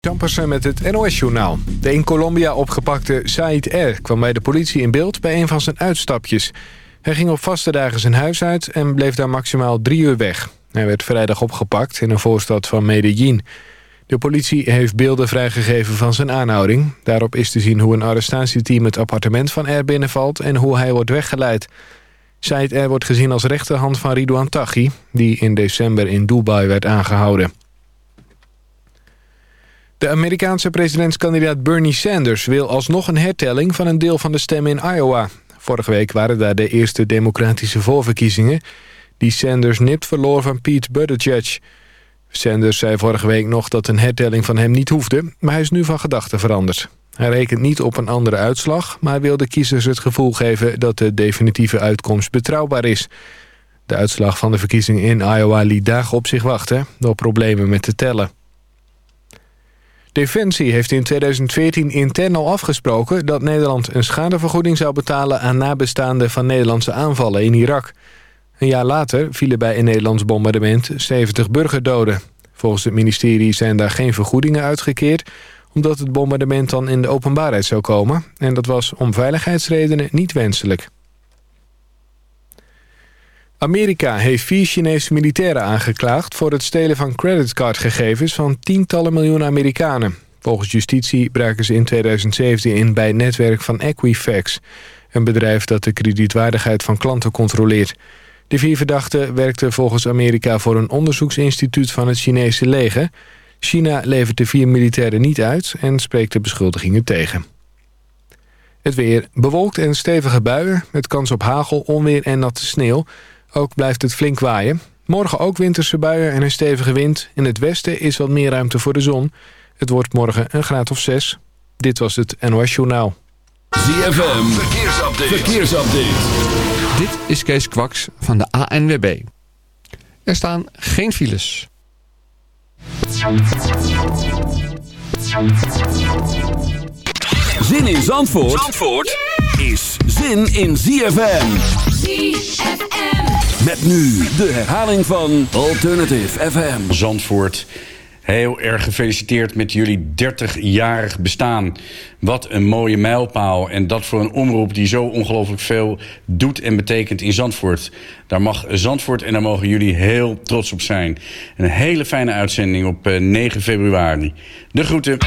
Kampersen met het NOS-journaal. De in Colombia opgepakte Said R. kwam bij de politie in beeld bij een van zijn uitstapjes. Hij ging op vaste dagen zijn huis uit en bleef daar maximaal drie uur weg. Hij werd vrijdag opgepakt in een voorstad van Medellin. De politie heeft beelden vrijgegeven van zijn aanhouding. Daarop is te zien hoe een arrestatieteam het appartement van R binnenvalt... en hoe hij wordt weggeleid. Said R. wordt gezien als rechterhand van Ridouan Taghi... die in december in Dubai werd aangehouden. De Amerikaanse presidentskandidaat Bernie Sanders wil alsnog een hertelling van een deel van de stemmen in Iowa. Vorige week waren daar de eerste democratische voorverkiezingen... die Sanders nipt verloor van Pete Buttigieg. Sanders zei vorige week nog dat een hertelling van hem niet hoefde... maar hij is nu van gedachten veranderd. Hij rekent niet op een andere uitslag... maar wil de kiezers het gevoel geven dat de definitieve uitkomst betrouwbaar is. De uitslag van de verkiezingen in Iowa liet dagen op zich wachten... door problemen met te tellen. Defensie heeft in 2014 intern al afgesproken... dat Nederland een schadevergoeding zou betalen... aan nabestaanden van Nederlandse aanvallen in Irak. Een jaar later vielen bij een Nederlands bombardement 70 burgerdoden. Volgens het ministerie zijn daar geen vergoedingen uitgekeerd... omdat het bombardement dan in de openbaarheid zou komen... en dat was om veiligheidsredenen niet wenselijk. Amerika heeft vier Chinese militairen aangeklaagd... voor het stelen van creditcardgegevens van tientallen miljoen Amerikanen. Volgens justitie braken ze in 2017 in bij het netwerk van Equifax... een bedrijf dat de kredietwaardigheid van klanten controleert. De vier verdachten werkten volgens Amerika voor een onderzoeksinstituut van het Chinese leger. China levert de vier militairen niet uit en spreekt de beschuldigingen tegen. Het weer bewolkt en stevige buien met kans op hagel, onweer en natte sneeuw... Ook blijft het flink waaien. Morgen ook winterse buien en een stevige wind. In het westen is wat meer ruimte voor de zon. Het wordt morgen een graad of zes. Dit was het NOS Journaal. ZFM, verkeersupdate. verkeersupdate. Dit is Kees Kwaks van de ANWB. Er staan geen files. Zin in Zandvoort, Zandvoort is zin in ZFM. ZFM. Met nu de herhaling van Alternative FM. Zandvoort, heel erg gefeliciteerd met jullie 30-jarig bestaan. Wat een mooie mijlpaal. En dat voor een omroep die zo ongelooflijk veel doet en betekent in Zandvoort. Daar mag Zandvoort en daar mogen jullie heel trots op zijn. Een hele fijne uitzending op 9 eh, februari. De groeten.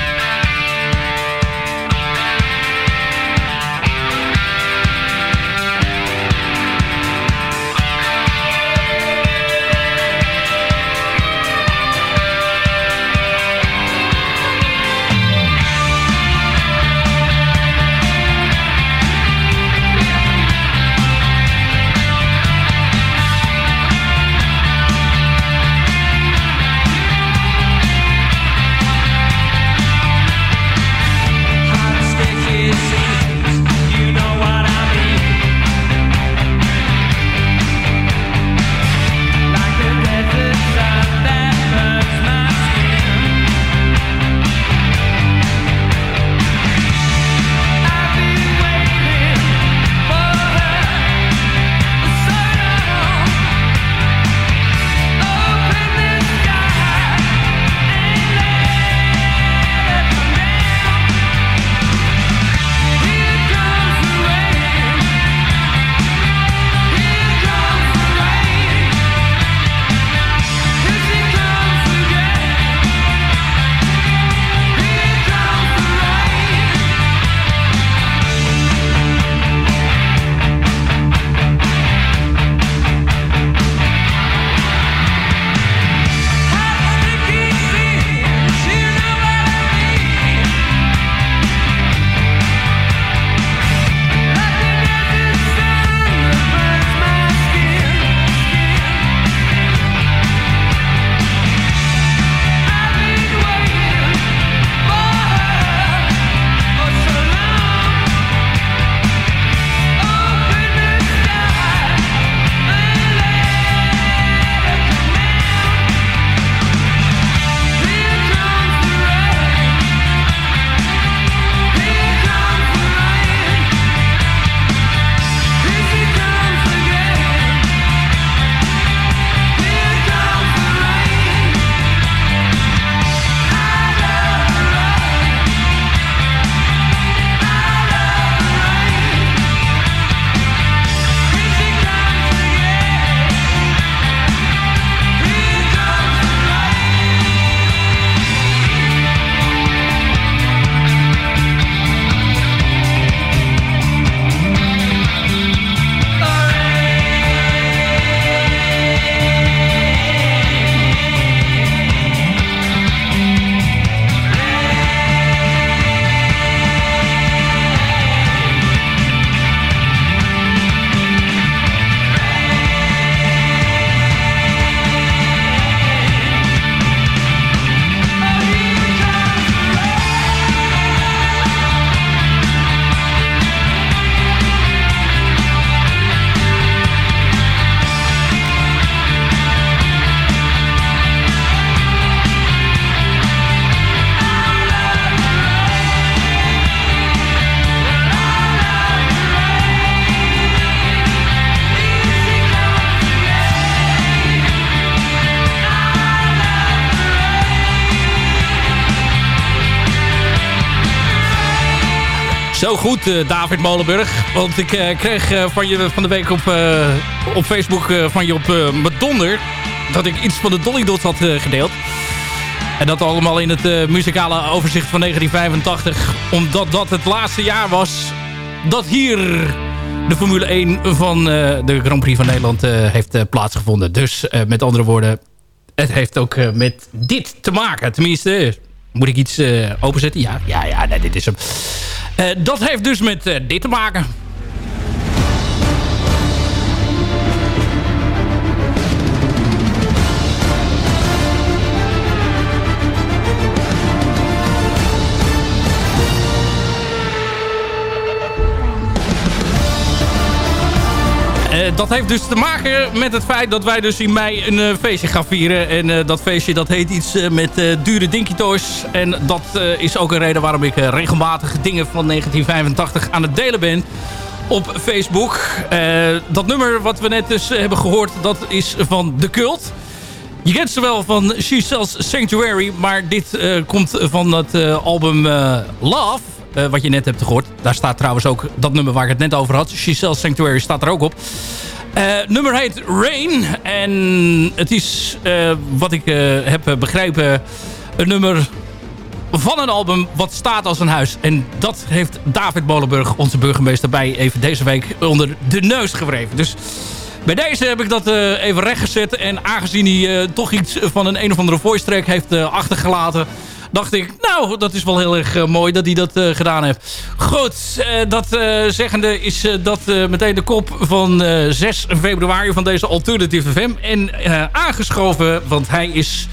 Goed, uh, David Molenburg. Want ik uh, kreeg uh, van je van de week op, op Facebook van je op mijn donder... dat ik iets van de Dolly Dots had gedeeld. En dat allemaal in het muzikale overzicht van 1985. Omdat dat het laatste jaar was dat hier de Formule 1 van de Grand Prix van Nederland heeft plaatsgevonden. Dus met andere woorden, het heeft ook met dit te maken. Tenminste, moet ik iets openzetten? Ja, ja, ja dit is hem. Uh, dat heeft dus met uh, dit te maken. Dat heeft dus te maken met het feit dat wij dus in mei een uh, feestje gaan vieren. En uh, dat feestje dat heet iets met dure Dinky. En dat is ook een reden waarom ik regelmatig dingen van 1985 aan het delen ben op Facebook. dat nummer wat we net dus hebben gehoord, dat is van The Cult. Je kent ze wel van She Sells Sanctuary, maar dit komt van het album Love. Wat je net hebt gehoord. Daar staat trouwens ook dat nummer waar ik het net over had. She Sells Sanctuary staat er ook op. Uh, nummer heet Rain. En het is, uh, wat ik uh, heb begrepen, een nummer van een album wat staat als een huis. En dat heeft David Molenburg, onze burgemeester, bij even deze week onder de neus gewreven. Dus bij deze heb ik dat even rechtgezet. En aangezien hij toch iets van een een of andere voice track heeft achtergelaten dacht ik, nou, dat is wel heel erg uh, mooi dat hij dat uh, gedaan heeft. Goed, uh, dat zeggende is dat meteen de kop van 6 februari van deze Alternative FM. En aangeschoven, want hij is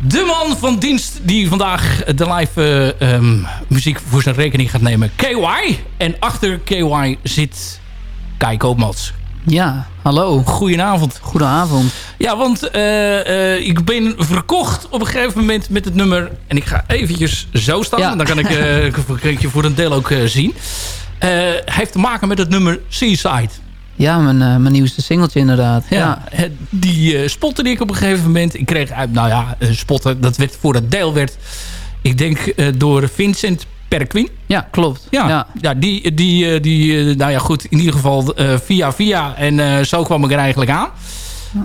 de man van dienst die vandaag de live um, muziek voor zijn rekening gaat nemen. KY. En achter KY zit Kai Koopmans. Ja, hallo. Goedenavond. Goedenavond. Ja, want uh, uh, ik ben verkocht op een gegeven moment met het nummer... en ik ga eventjes zo staan, ja. dan kan ik, uh, je voor een deel ook zien. heeft te maken met het nummer Seaside. Ja, mijn, mijn nieuwste singeltje inderdaad. Ja, ja. Die spotte ik op een gegeven moment. Ik kreeg uit, nou ja, spotten, dat werd voor het deel werd... ik denk door Vincent Perquin. Ja, klopt. Ja, ja. die, die, die, nou ja, goed, in ieder geval via via. En zo kwam ik er eigenlijk aan.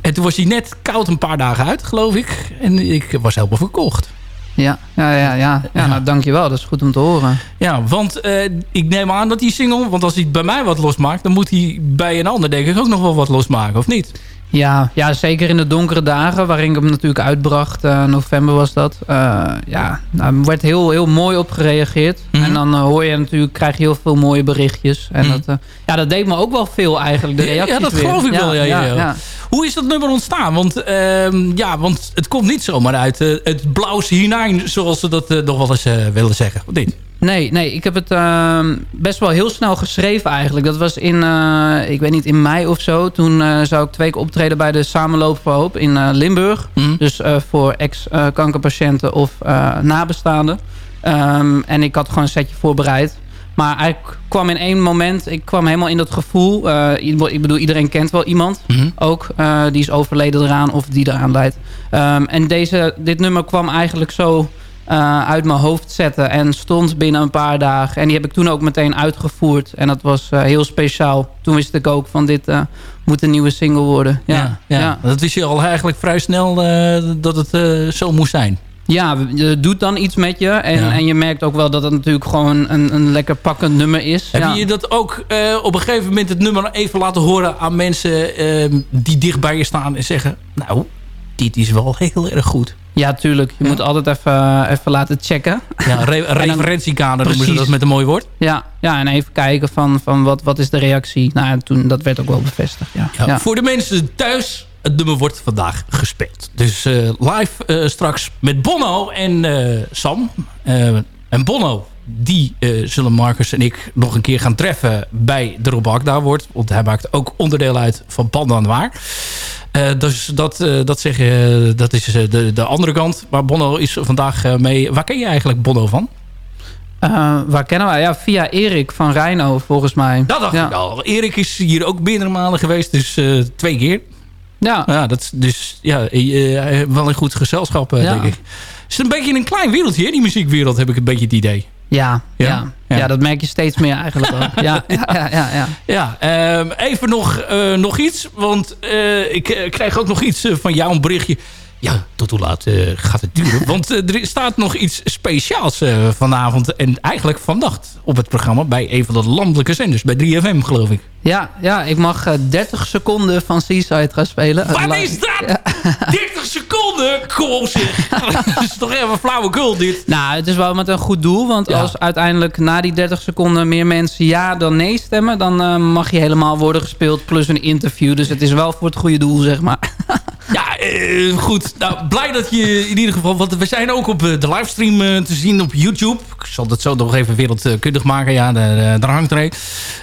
En toen was hij net koud een paar dagen uit, geloof ik. En ik was helemaal verkocht. Ja, ja, ja, ja. ja nou, dankjewel. Dat is goed om te horen. Ja, want uh, ik neem aan dat die single... want als hij bij mij wat losmaakt... dan moet hij bij een ander denk ik ook nog wel wat losmaken, of niet? Ja, ja, zeker in de donkere dagen waarin ik hem natuurlijk uitbracht. Uh, november was dat. Uh, ja, nou, er werd heel, heel mooi op gereageerd. Mm -hmm. En dan uh, hoor je natuurlijk, krijg je heel veel mooie berichtjes. En mm -hmm. dat, ja, dat deed me ook wel veel eigenlijk, de reacties Ja, dat weer. geloof ik wel. Ja, ja. Hoe is dat nummer ontstaan? Want, ehm, ja, want het komt niet zomaar uit het blauwse hinein, zoals ze dat nog wel eens willen zeggen. Of niet? Nee, nee, ik heb het uh, best wel heel snel geschreven eigenlijk. Dat was in, ik weet niet, in mei of zo. Toen zou ik twee keer optreden bij de Samenloop voor Hoop in Limburg. Mm. Dus voor ex-kankerpatiënten of nabestaanden. Um, en ik had gewoon een setje voorbereid. Maar ik kwam in één moment, ik kwam helemaal in dat gevoel. ik bedoel, iedereen kent wel iemand mm. ook. die is overleden eraan of die eraan leidt. Um, en deze, dit nummer kwam eigenlijk zo... Uh, uit mijn hoofd zetten. En stond binnen een paar dagen. En die heb ik toen ook meteen uitgevoerd. En dat was heel speciaal. Toen wist ik ook van dit moet een nieuwe single worden. Ja, ja, ja. ja. Dat wist je al eigenlijk vrij snel dat het zo moest zijn. Ja, het doet dan iets met je. En, ja. en je merkt ook wel dat het natuurlijk gewoon een, een lekker pakkend nummer is. Heb ja. je dat ook op een gegeven moment het nummer even laten horen aan mensen die dicht bij je staan en zeggen... Nou, dit is wel heel erg goed. Ja, tuurlijk. Je ja. moet altijd even, even laten checken. Ja, re referentiekader noemen ze dat met een mooi woord. Ja, ja en even kijken van, van wat, wat is de reactie. Nou, toen, dat werd ook wel bevestigd. Ja, ja. Voor de mensen thuis, het nummer wordt vandaag gespeeld. Dus uh, live uh, straks met Bono en uh, Sam. en Bono, die zullen Marcus en ik nog een keer gaan treffen bij de Rob Akda wordt. Want hij maakt ook onderdeel uit van Panda Waar. Uh, dus dat, uh, dat, zeg, uh, dat is de, de andere kant. Maar Bono is vandaag mee. Waar ken je eigenlijk Bono van? waar kennen wij? Ja, via Erik van Rijno, volgens mij. Dat dacht ja. ik al. Erik is hier ook meerdere malen geweest. Dus twee keer. Ja. ja dat, dus ja, wel een goed gezelschap, ja. denk ik. Het is een beetje een klein wereldje, die muziekwereld, heb ik een beetje het idee. Ja, ja, ja. dat merk je steeds meer eigenlijk ook. Ja, ja, ja, ja. ja ehm, even nog, nog iets, want ik krijg ook nog iets van jou, een berichtje. Ja, tot hoe laat uh, gaat het duren? Want uh, er staat nog iets speciaals uh, vanavond en eigenlijk vannacht op het programma... bij een van de landelijke zenders, bij 3FM geloof ik. Ja, ja ik mag 30 seconden van Seaside gaan spelen. Wat is dat? Ja. 30 seconden? Kom zeg. dat is toch even flauwekul dit. Nou, het is wel met een goed doel. Want ja. als uiteindelijk na die 30 seconden meer mensen ja dan nee stemmen... dan mag je helemaal worden gespeeld plus een interview. Dus het is wel voor het goede doel, zeg maar. Ja, goed. Nou, blij dat je in ieder geval... Want we zijn ook op de livestream te zien op YouTube. Ik zal dat zo nog even wereldkundig maken. Ja, daar, daar hangt er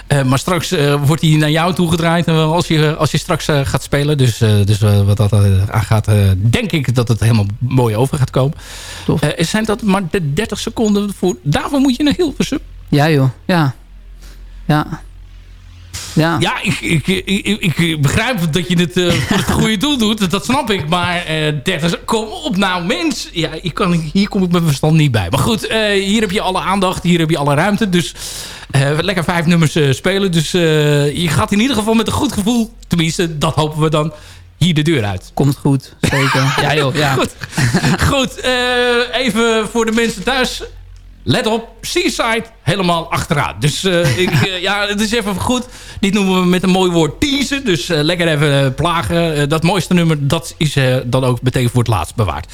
een. maar straks wordt hij naar jou toegedraaid als je, als je straks gaat spelen. Dus, dus wat dat aangaat, denk ik dat het helemaal mooi over gaat komen. zijn dat maar de 30 seconden voor... Daarvoor moet je naar Hilversum? Ja joh, ja. Ja. Ja, ja ik, ik, ik, ik, begrijp dat je het uh, voor het goede doel doet. Dat snap ik. Maar uh, 30, kom op nou mens. Ja, ik kan, hier kom ik mijn verstand niet bij. Maar goed, uh, hier heb je alle aandacht. Hier heb je alle ruimte. Dus lekker vijf nummers spelen. Dus je gaat in ieder geval met een goed gevoel. Tenminste, dat hopen we dan hier de deur uit. Komt goed, zeker. ja joh, ja. Goed, goed even voor de mensen thuis. Let op, Seaside helemaal achteraan. Dus uh, ik, uh, ja, het is even goed. Dit noemen we met een mooi woord teasen. Dus uh, lekker even plagen. dat mooiste nummer, dat is dan ook meteen voor het laatst bewaard.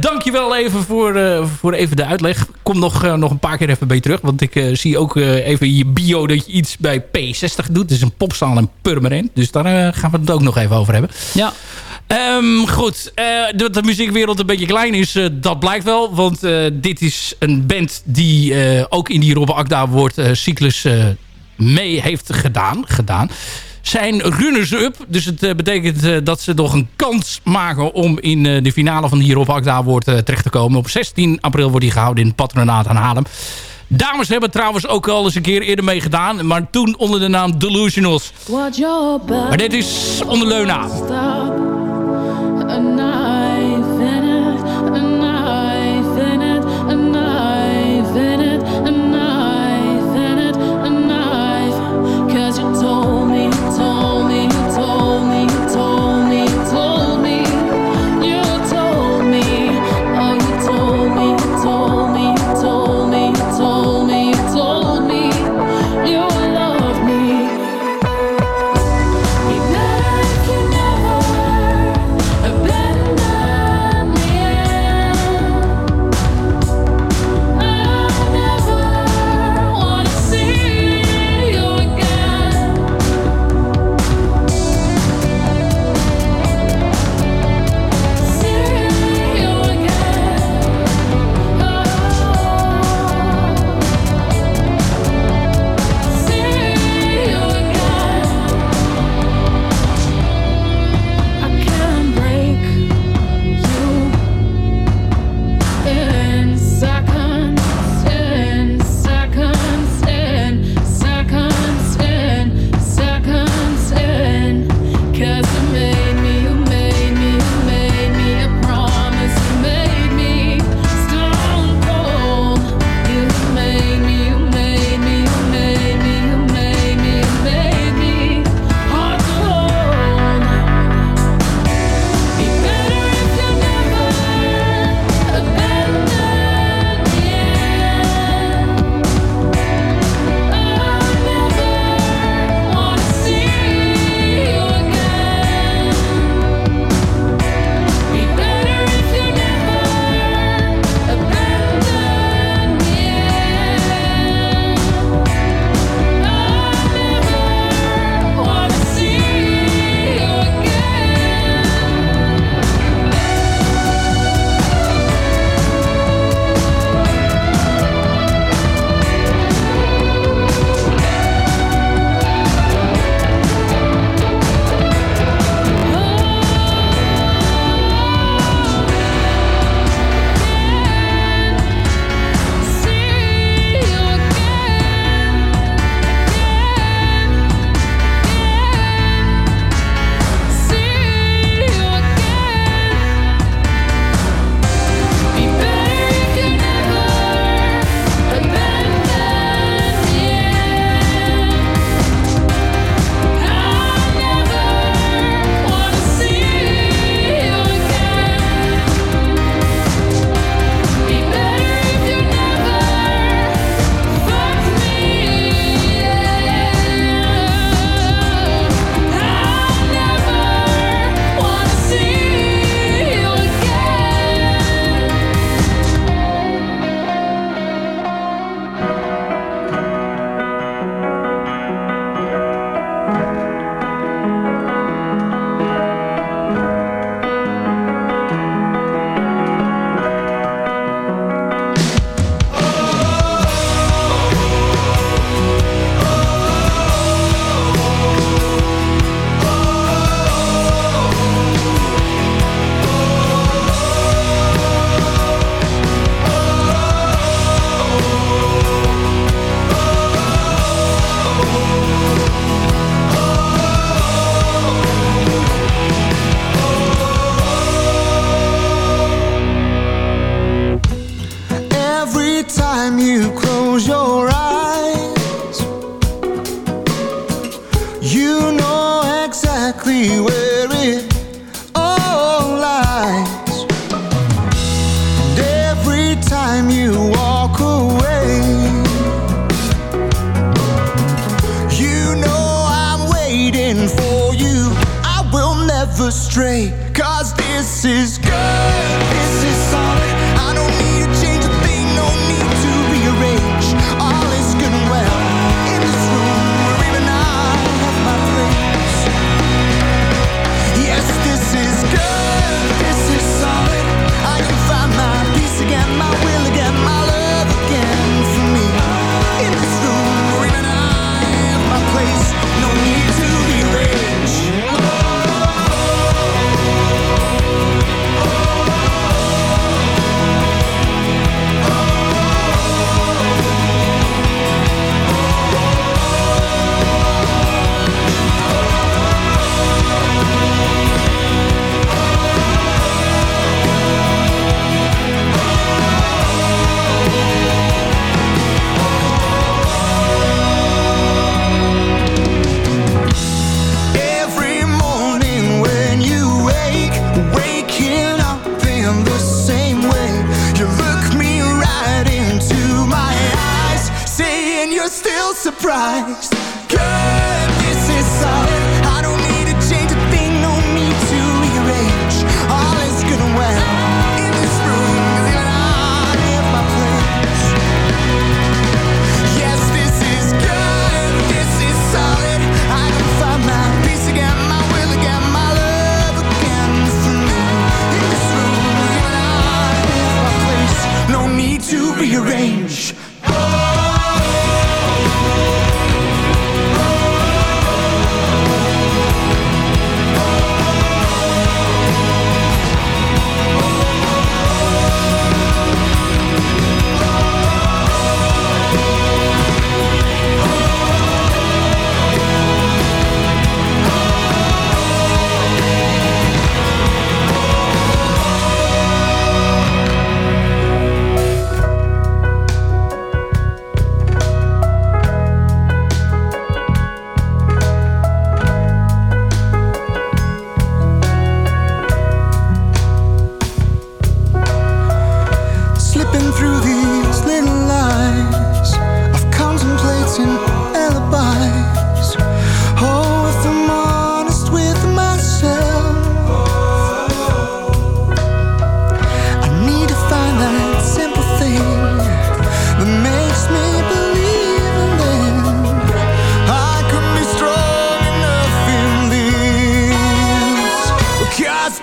dankjewel even voor, voor even de uitleg. Kom nog, nog een paar keer even bij terug. Want ik zie ook even in je bio dat je iets bij P60 doet. Dus een popzaal en permanent. Dus daar gaan we het ook nog even over hebben. Ja. Um, goed, uh, dat de muziekwereld een beetje klein is, uh, dat blijkt wel. Want uh, dit is een band die ook in die Robbe Akda woord cyclus mee heeft gedaan. gedaan. Zijn runners-up, dus het betekent dat ze nog een kans maken om in de finale van die Robbe Akda woord terecht te komen. Op 16 april wordt die gehouden in patronaat aan Haarlem. Dames hebben trouwens ook al eens een keer eerder meegedaan. Maar toen onder de naam Delusionals. Maar dit is onder Leuna.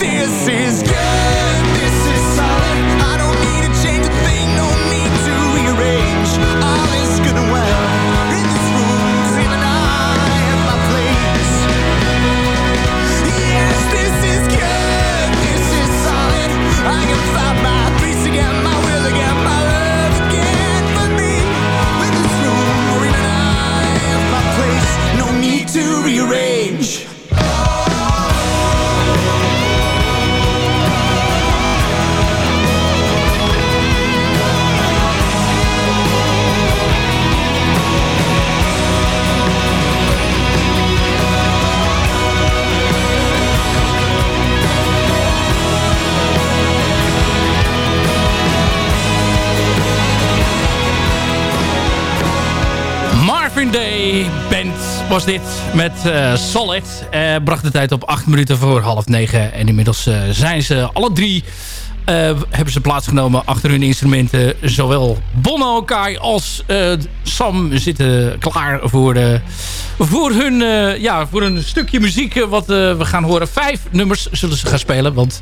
desse was dit met uh, Solid. Eh, bracht de tijd op acht minuten voor half negen En inmiddels eh, zijn ze alle drie... hebben ze plaatsgenomen achter hun instrumenten. Zowel Bono, Kai als Sam zitten klaar voor, voor, hun, ja, voor een stukje muziek. wat we gaan horen. Vijf nummers zullen ze gaan spelen. Want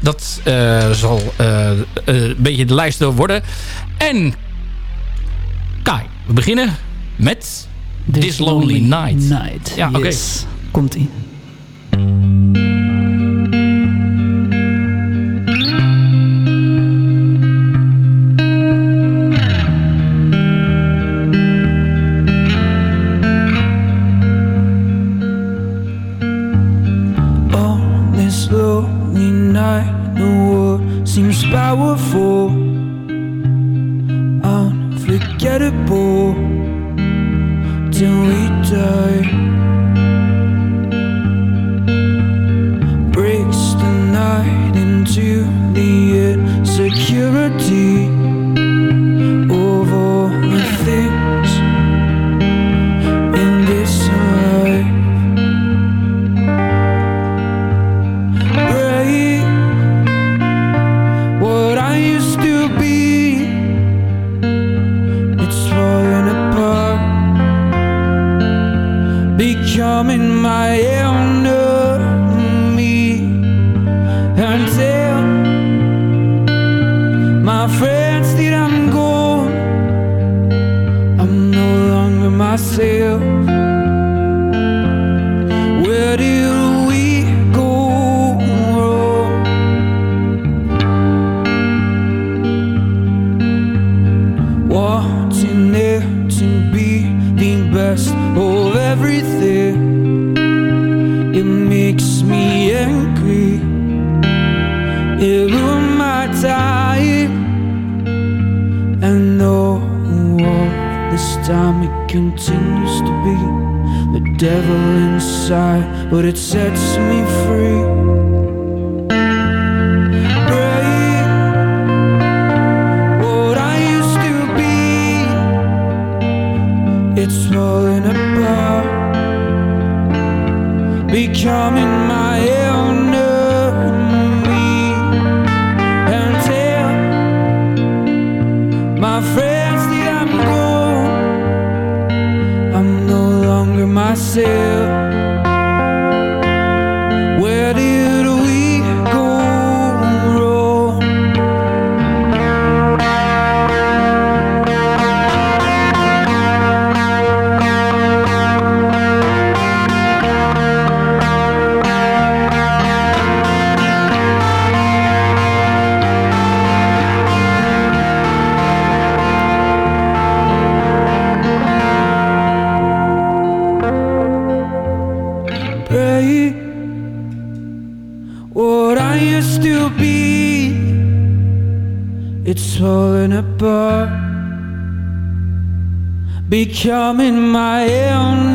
dat zal een beetje de lijst worden. En Kai, we beginnen met This lonely night. Ja, oké. Komt in. On this lonely night the world seems powerful. On flygade båt. Till we die. do becoming my enemy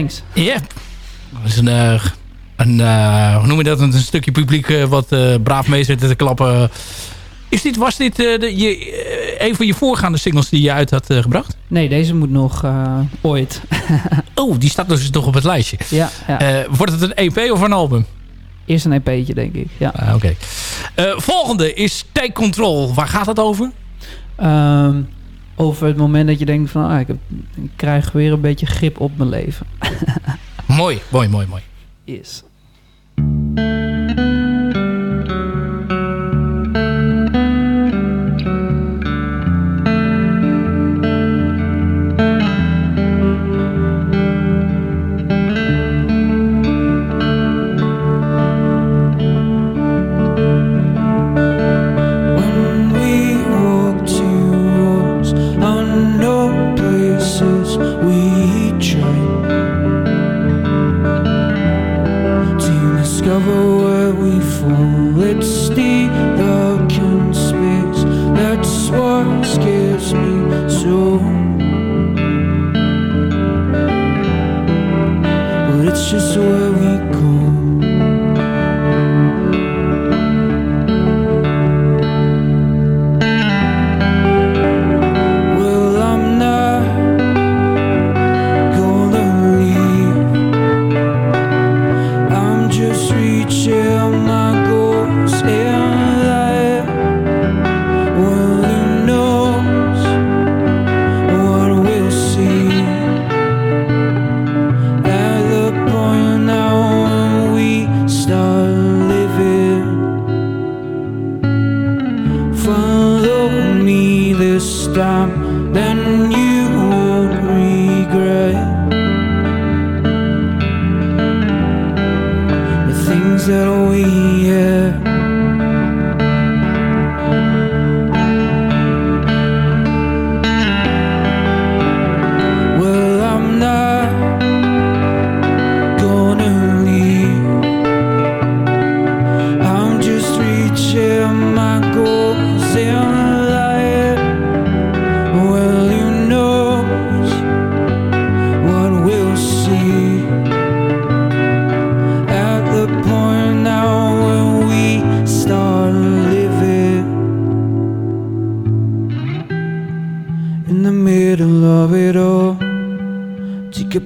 Thanks. Ja. Dat is een, eh, een eh, hoe noem je dat? Een stukje publiek eh, wat braaf mee zit te klappen. Is dit, was dit de, je, een van je voorgaande singles die je uit had gebracht? Nee, deze moet nog ooit. Oh, die staat dus nog op het lijstje. ja, ja. Wordt het een EP of een album? Eerst een EP'tje, denk ik. Ja. Ah, Oké. Volgende is Take Control. Waar gaat het over? Ehm, over het moment dat je denkt van... Ah, ik, heb, ik krijg weer een beetje grip op mijn leven. Mooi, mooi, mooi, mooi. Is.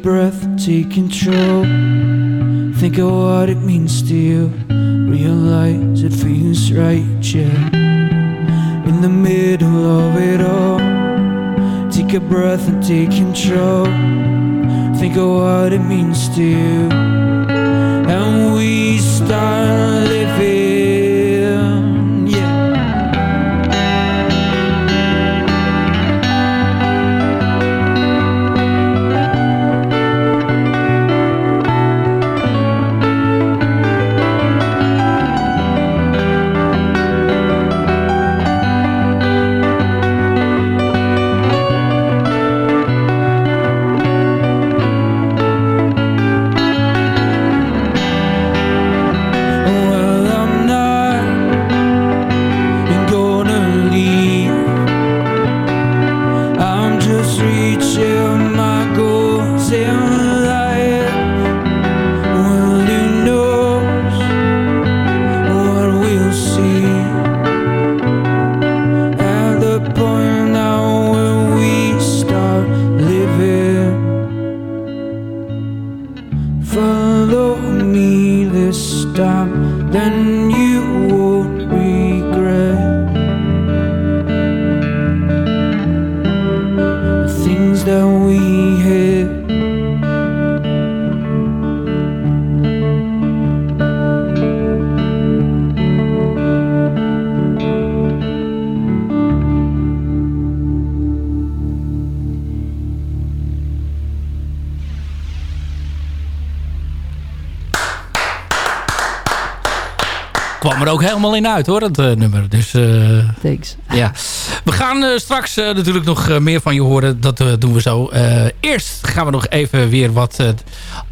Breath, take control. Think of what it means to you. Realize it feels right, yeah. In the middle of it all, take a breath and take control. Think of what it means to you. And we start helemaal in uit hoor, dat eh, nummer. Dus eh, Thanks. ja. We gaan eh, straks natuurlijk nog meer van je horen. Dat doen we zo. Eerst gaan we nog even weer wat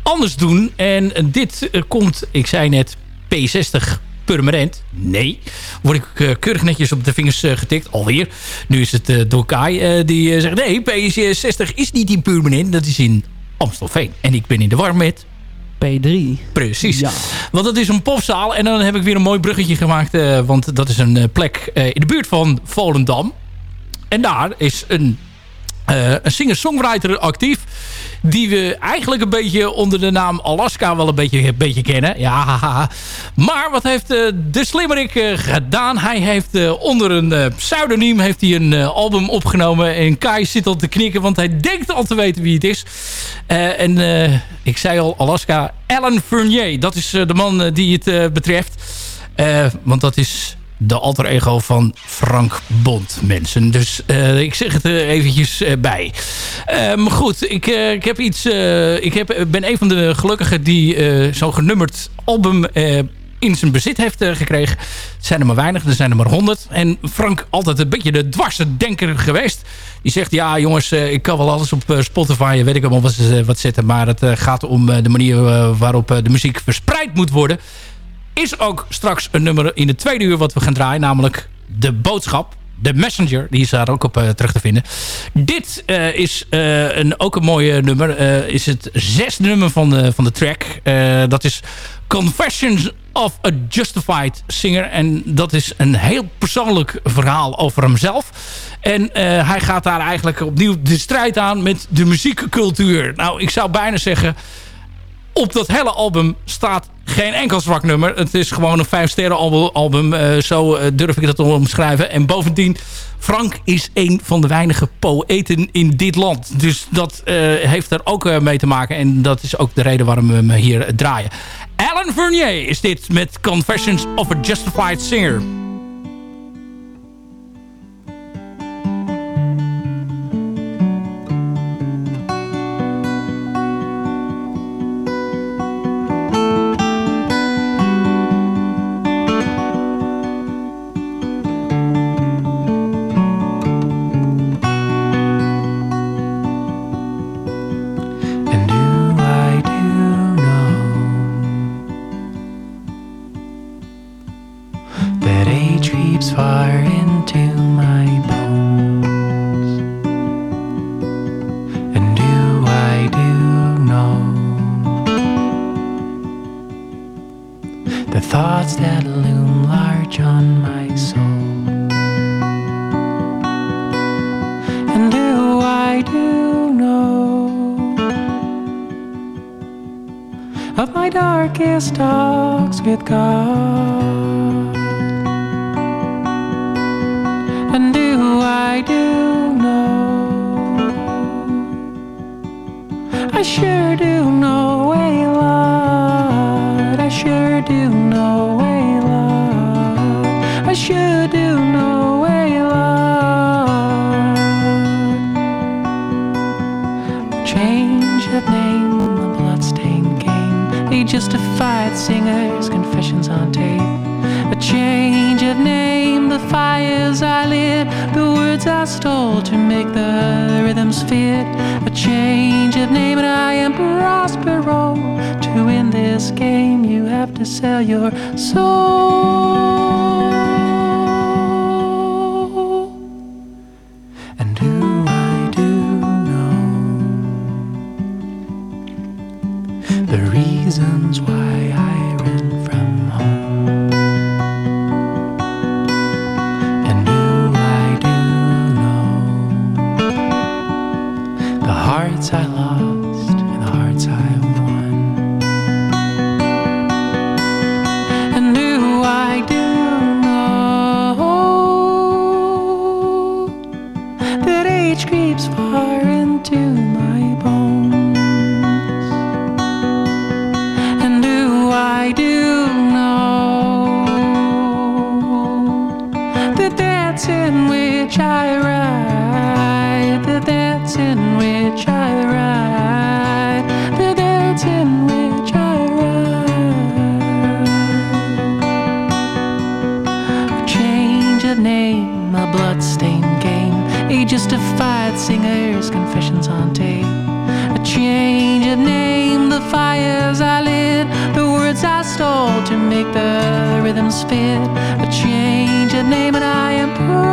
anders doen. En dit komt, ik zei net, P60 permanent. Nee. Word ik keurig netjes op de vingers getikt. Alweer. Nu is het eh door Kai die zegt... Nee, P60 is niet in permanent. Dat is in Amstelveen. En ik ben in de war met P3. Precies. Ja. Want dat is een popzaal. En dan heb ik weer een mooi bruggetje gemaakt. eh, want dat is een eh, plek eh, in de buurt van Volendam. En daar is een, een singer-songwriter actief. Die we eigenlijk een beetje onder de naam Alaska wel een beetje, een beetje kennen. Ja. Maar wat heeft eh, de slimmerik eh, gedaan? Hij heeft eh, onder een pseudoniem heeft hij een album opgenomen. En Kai zit al te knikken, want hij denkt al te weten wie het is. En ik zei al, Alaska, Alan Fournier. Dat is de man die het betreft. Want dat is de alter ego van Frank Bond, mensen. Dus eh, ik zeg het er eventjes eh, bij. Eh, maar goed, ik, eh, ik heb iets... eh, ik heb, ben een van de gelukkigen die eh, zo'n genummerd album... eh, in zijn bezit heeft eh, gekregen. Het zijn er maar weinig, er zijn er maar honderd. En Frank altijd een beetje de dwarsdenker geweest. Die zegt, ja jongens, eh, ik kan wel alles op eh, Spotify... weet ik allemaal wat, eh, wat zetten... maar het eh, gaat om eh, de manier eh, waarop eh, de muziek verspreid moet worden is ook straks een nummer in de tweede uur wat we gaan draaien. Namelijk De Boodschap. De Messenger. Die is daar ook op eh, terug te vinden. Dit eh, is eh, een, ook een mooi eh, nummer. Is het zesde nummer van de, van de track. Dat is Confessions of a Justified Singer. En dat is een heel persoonlijk verhaal over hemzelf. En hij gaat daar eigenlijk opnieuw de strijd aan met de muziekcultuur. Nou, ik zou bijna zeggen op dat hele album staat geen enkel zwak nummer. Het is gewoon een vijf sterren album. eh, zo eh, durf ik dat te omschrijven. En bovendien, Frank is een van de weinige poëten in dit land. Dus dat eh, heeft er ook mee te maken. En dat is ook de reden waarom we hem hier draaien. Alan Vernier is dit met Confessions of a Justified Singer. I sure do know a lot. I sure do know a lot. I sure do know a lot. Change of name, the bloodstained game. They justified singers' confessions on tape. A change of name, the fires I lit, the words I stole to make the rhythms fit change of name and I am Prospero. To win this game, you have to sell your soul. name and I am proud.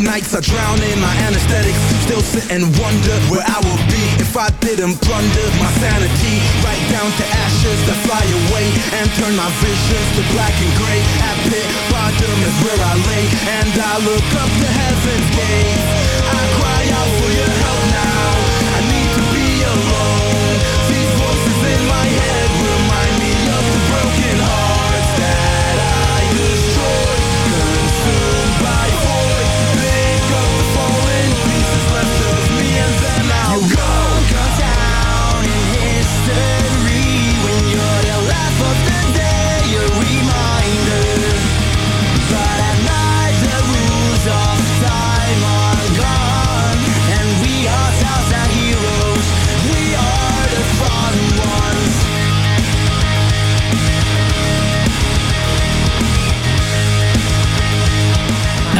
Late nights, I drown in my anesthetics. Still sit and wonder where I would be if I didn't plunder my sanity. Right down to ashes that fly away and turn my visions to black and gray. At pit bottom is where I lay, and I look up to heaven's gate.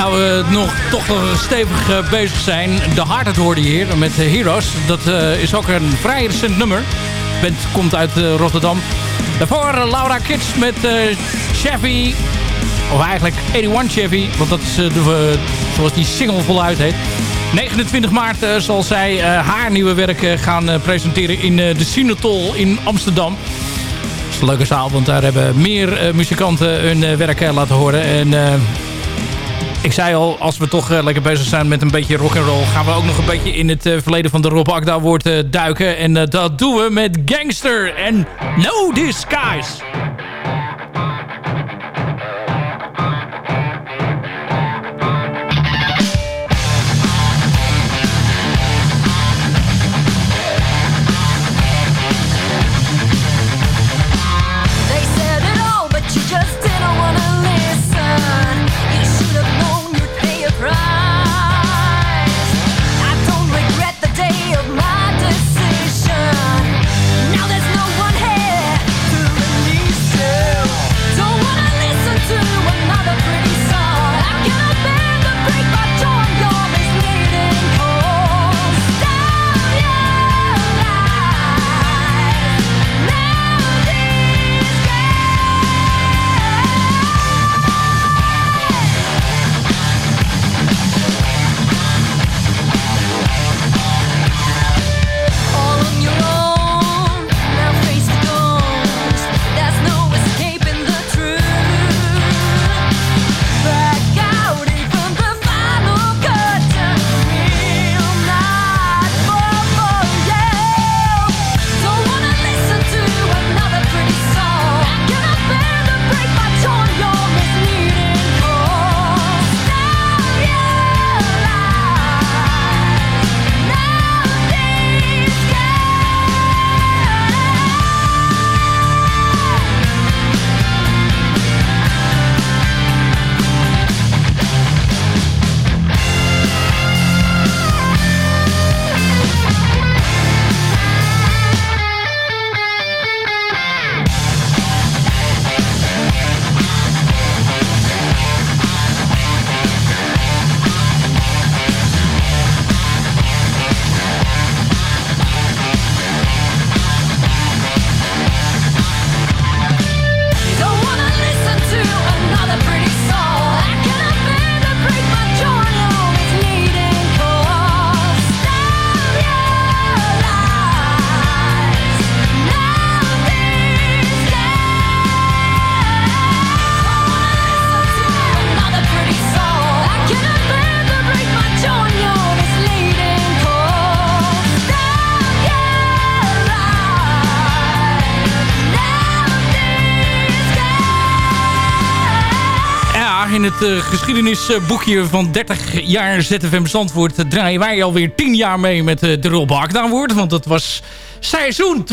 Nou, we nog, toch nog stevig eh, bezig zijn. De Hardheid hoorde hier met eh, Heroes. Dat eh, is ook een vrij recent nummer. Band komt uit Rotterdam. Daarvoor Laura Kids met Chevy. Of eigenlijk 81 Chevy. Want dat is de, zoals die single voluit heet. 29 maart zal zij haar nieuwe werk gaan presenteren in de Sinatol in Amsterdam. Is een leuke zaal, want daar hebben meer muzikanten hun werk laten horen. En ik zei al, als we toch eh, lekker bezig zijn met een beetje rock and roll, gaan we ook nog een beetje in het eh, verleden van de Rob Akda woord eh, duiken. En dat doen we met Gangster en No Disguise. Het eh, geschiedenisboekje van 30 jaar ZFM Zandvoort eh, draaien wij alweer 10 jaar mee met eh, de Rob Akda-woord. Want dat was seizoen 2009-2010,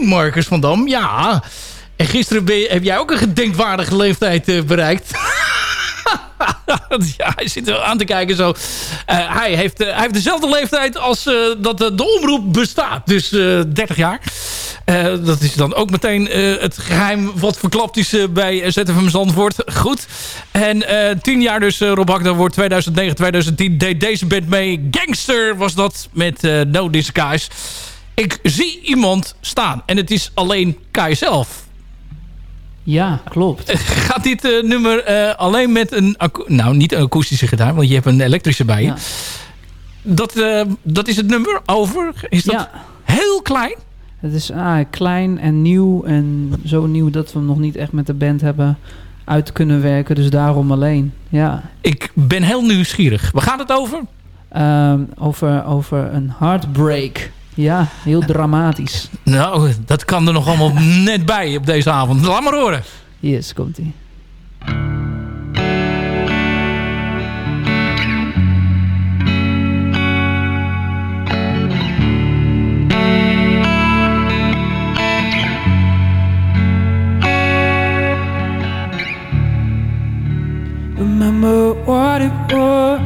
Marcus van Dam. Ja, en gisteren heb jij ook een gedenkwaardige leeftijd bereikt. ja, hij zit er aan te kijken zo. Eh, hij, heeft, eh, hij heeft dezelfde leeftijd als eh, dat de, omroep bestaat. Dus 30 jaar. dat is dan ook meteen het geheim wat verklapt is bij ZFM Zandvoort. Goed. En 10 jaar dus Rob Hakda wordt 2009, 2010 deed deze band mee. Gangster was dat met No Disguise. Ik zie iemand staan. En het is alleen Kai zelf. Ja, klopt. Gaat dit uh, nummer uh, alleen met een... Nou, niet een akoestische gitaar, want je hebt een elektrische bij je. Ja. Dat, uh, dat is het nummer over. Is dat ja. heel klein? Het is ah, klein en nieuw. En zo nieuw dat we hem nog niet echt met de band hebben uit kunnen werken. Dus daarom alleen. Ja. Ik ben heel nieuwsgierig. Waar gaat het over? Um, over, over een heartbreak. Ja, heel dramatisch. Nou, dat kan er nog allemaal net bij op deze avond. Laat maar horen. Yes, komt-ie. Remember what it was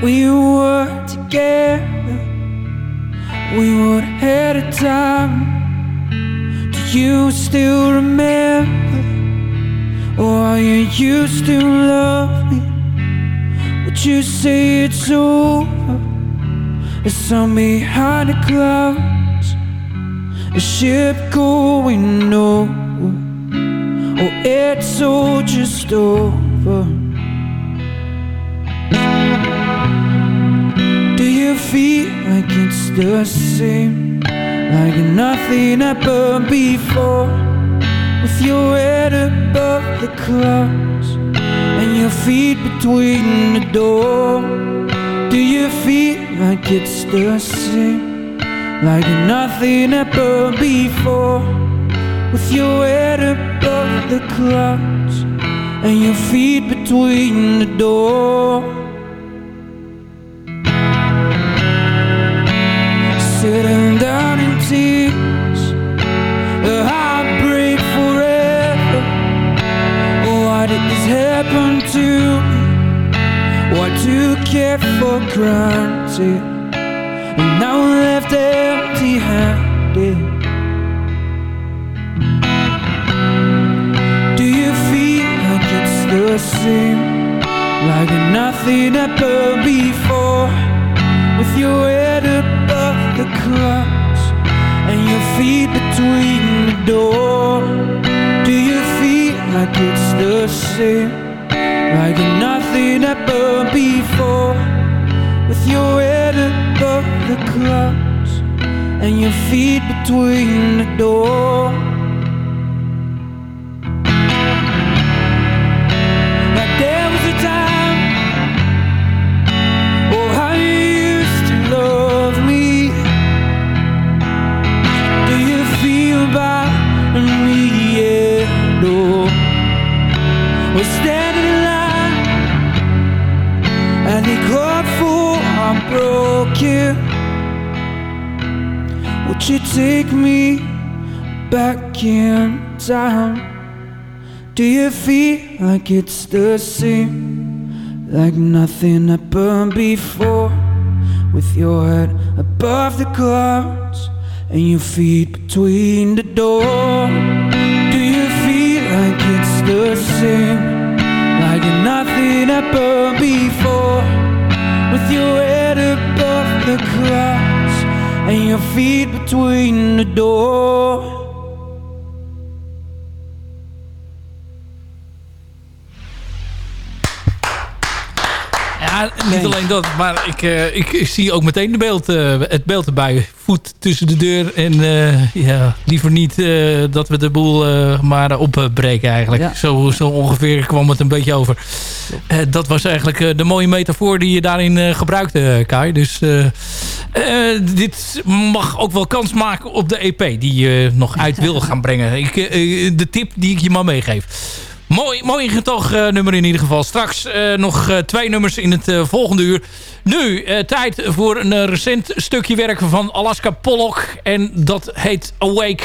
when we were together we would ahead of time. Do you still remember? Or you used to love me? Would you say it's over? It's sun behind the clouds, a ship going nowhere. Oh, it's all just over. Feel like it's the same? Like nothing happened before With your head above the clouds And your feet between the door Do you feel like it's the same? Like nothing happened before With your head above the clouds And your feet between the door tears A heartbreak forever. Why did this happen to me? What took it for granted. And now I'm left empty handed. Do you feel like it's the same? Like nothing ever before? With your head above the clouds feet between the door. Do you feel like it's the same? Like nothing happened before. With your head above the clouds and your feet between the door. Take me back in time? Do you feel like it's the same? Like nothing happened before? With your head above the clouds and your feet between the door. Do you feel like it's the same? Like nothing happened before? With your head above the clouds and your feet between the door. Ja, niet alleen dat, maar ik, uh, ik, ik, zie ook meteen de beeld, uh, het beeld erbij. Voet tussen de deur en uh, ja, liever niet dat we de boel maar opbreken eigenlijk. Ja. Zo, zo ongeveer kwam het een beetje over. dat was eigenlijk de mooie metafoor die je daarin gebruikte, Kai. Dus dit mag ook wel kans maken op de EP die je nog uit wil gaan brengen. Ik, de tip die ik je maar meegeef. Mooi, mooi nummer in ieder geval. Straks uh, nog uh, twee nummers in het volgende uur. Nu, tijd voor een recent stukje werk van Alaska Pollock. En dat heet Awake.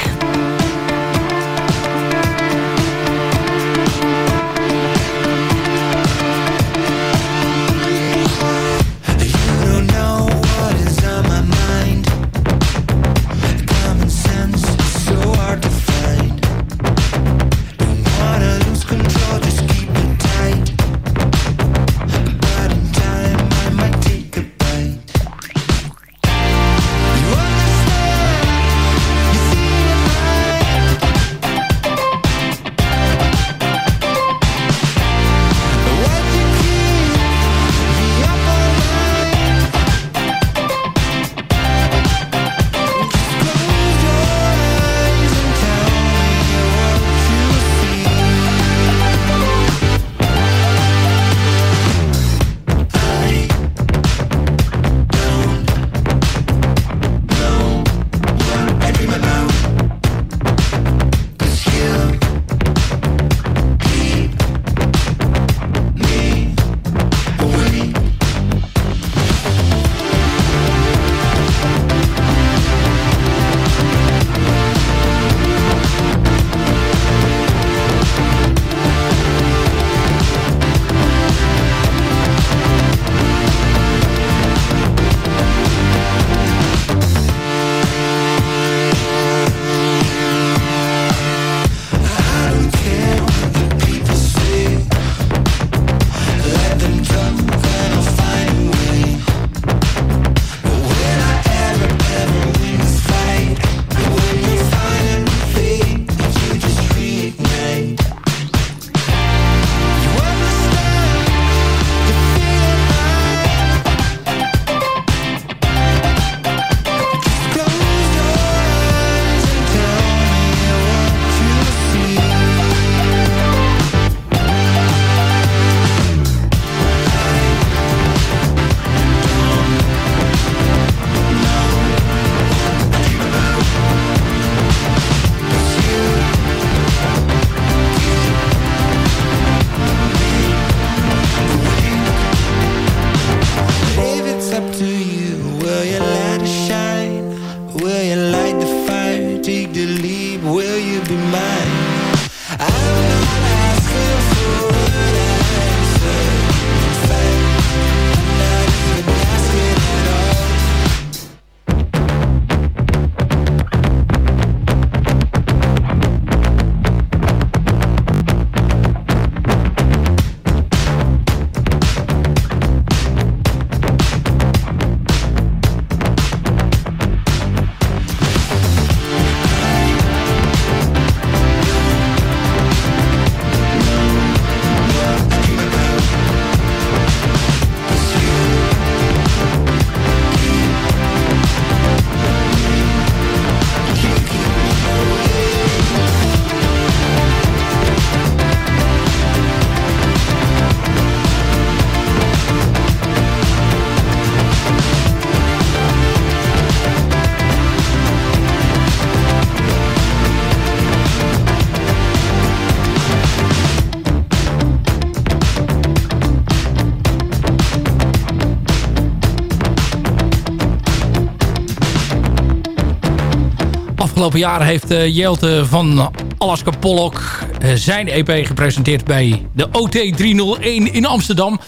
Afgelopen jaar heeft uh, Jelte van Alaska Pollock uh, zijn EP gepresenteerd bij de OT 301 in Amsterdam.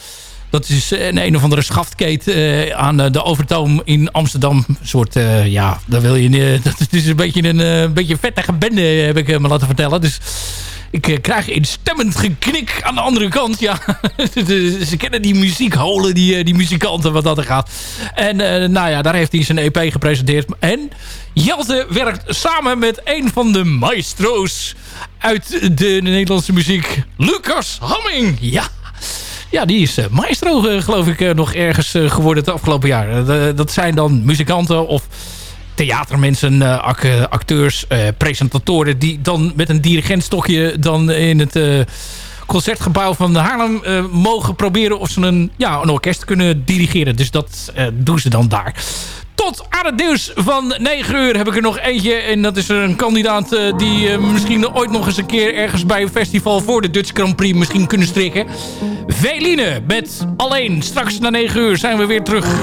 Dat is een een of andere schaftkeet aan de Overtoom in Amsterdam. Een soort, ja, daar wil je... dat is een beetje een uh, beetje vettige bende, heb ik me laten vertellen. Dus ik krijg instemmend geknik aan de andere kant. Ja, ze kennen die muziekholen, die, die muzikanten, wat dat er gaat. En nou ja, daar heeft hij zijn EP gepresenteerd. En Jelte werkt samen met een van de maestro's uit de Nederlandse muziek. Lucas Hamming. Ja. Ja, die is maestro, geloof ik, nog ergens geworden het afgelopen jaar. dat zijn dan muzikanten of theatermensen, acteurs, presentatoren... die dan met een dirigentstokje dan in het concertgebouw van Haarlem mogen proberen... of ze een, ja, een orkest kunnen dirigeren. Dus dat doen ze dan daar. Tot aan het nieuws van 9 uur heb ik er nog eentje. En dat is een kandidaat uh, die uh, misschien ooit nog eens een keer ergens bij een festival voor de Dutch Grand Prix misschien kunnen strikken. Veline met Alleen. Straks na 9 uur zijn we weer terug.